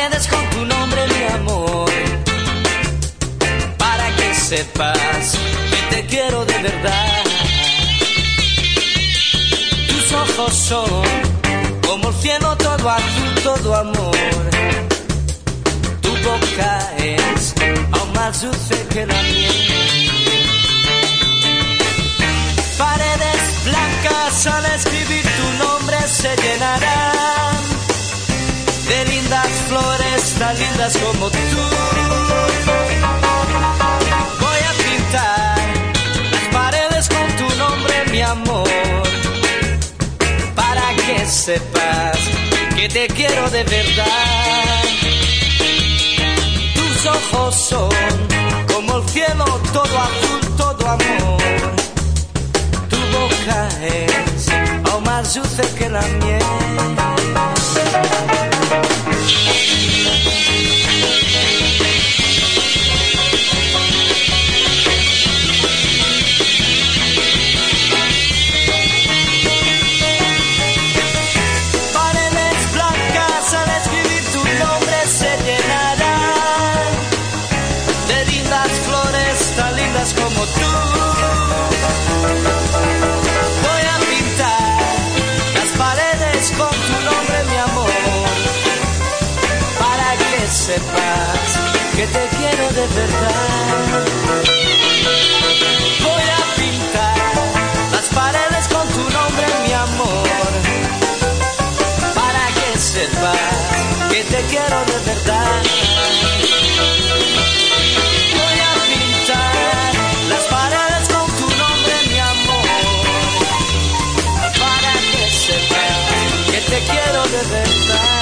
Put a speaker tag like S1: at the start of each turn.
S1: redes con tu nombre, mi amor. Para que sepas que te quiero de verdad. Tus ojos son como el cielo, todo azul, todo amor. Tu boca es aún más dulce que la miel. Como tú. Voy a pintar las paredes con tu nombre, mi amor, para que sepas que te quiero de verdad. Tus ojos son como el cielo, todo azul, todo amor. Tu boca es aún más dulce que la miel. Sepas que te quiero de verdad. Voy a pintar las paredes con tu nombre, mi amor para que sepas que te quiero de verdad. Voy a pintar las paredes con tu nombre, mi amor, para que sepas que te quiero de verdad.